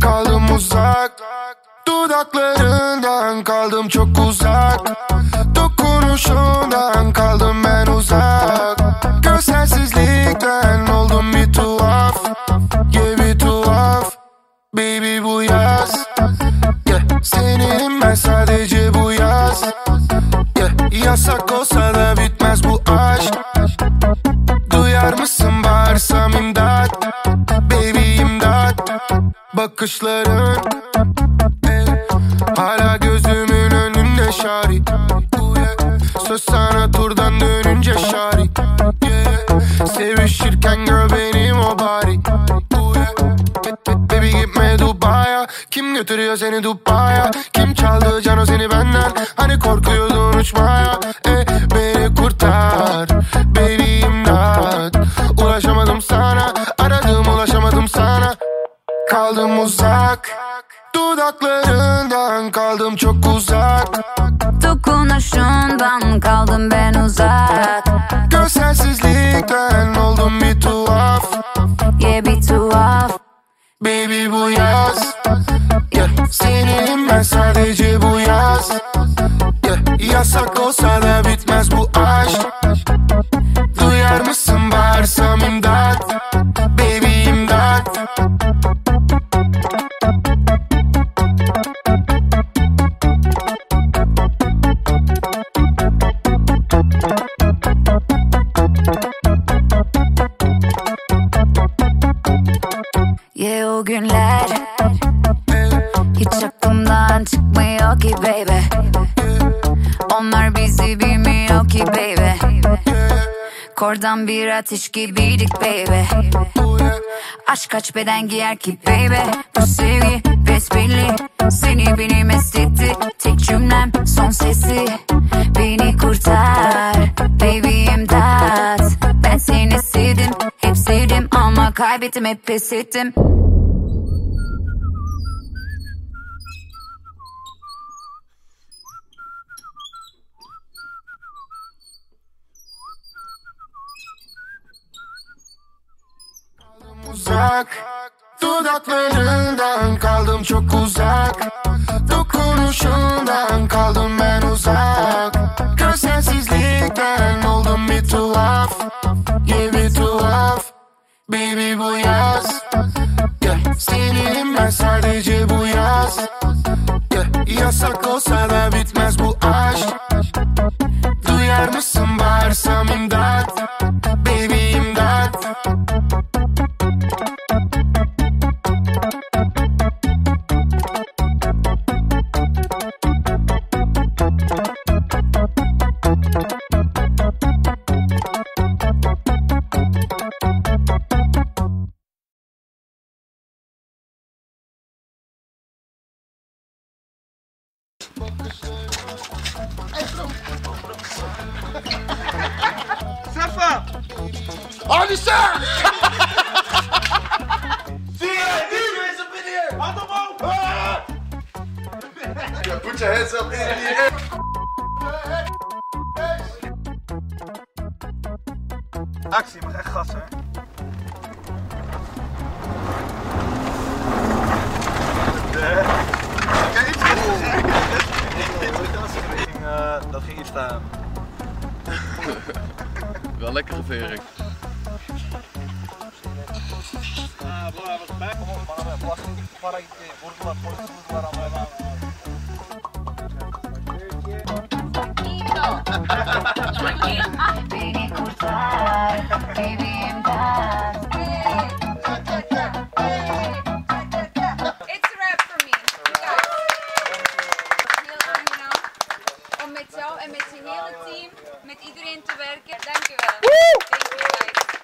Kaldım uzak Dudaklarından kaldım çok uzak Ben sadece bu yaz yeah. Yasak olsa da bitmez bu aşk Duyar mısın bağırsam imdat Baby imdat Bakışların eh, Hala gözümün önünde şari yeah. Söz sana turdan dönünce şari. Sevişirken gör benim o bari Kim götürüyor seni Dubai'ye? Kim çaldı cano seni benden? Hani korkuyordun uçmaya? Eh, Beni kurtar. Baby imdat. Ulaşamadım sana. Aradım ulaşamadım sana. Kaldım uzak. Dudaklarından kaldım çok uzak. Dokunuşundan kaldım ben uzak. Görselsizlikten oldum bir tuhaf. Yeah bir tuhaf. Baby bu yeah. Seninim ben sadece bu yaz. Yeah. Yasak olsa da bitmez bu aşk. Duyar mısın bağırsam imdat? Baby imdat. Yeah o günler Hiç aklımdan çıkmıyor ki baby. Onlar bizi bilmiyor ki baby. Kordan bir ateş gibiydik baby. Aşk kaç beden giyer ki baby? Bu sevgi besbelli. Seni benim estetti. Tek cümlem son sesi. Beni kurtar Baby imdat. Ben seni sevdim Hep sevdim ama kaybettim hep pes ettim uzak Dudaklarından kaldım çok uzak. Dokunuşundan kaldım ben uzak. Görselsizlikten oldum bir tuhaf bir tuhaf. Baby bu yaz. Yeah. Seninim ben sadece bu yaz. Yeah. Yasak olsa da bitmez bu aşk. Duyar mısın Safa! On the Zie je, die! Hand omhoog! Put je hands up in the air! Actie, je moet echt gas, hè? Staan. Wel lekkere vering. Ah, professionele team, met iedereen te werken. Dankjewel. Dank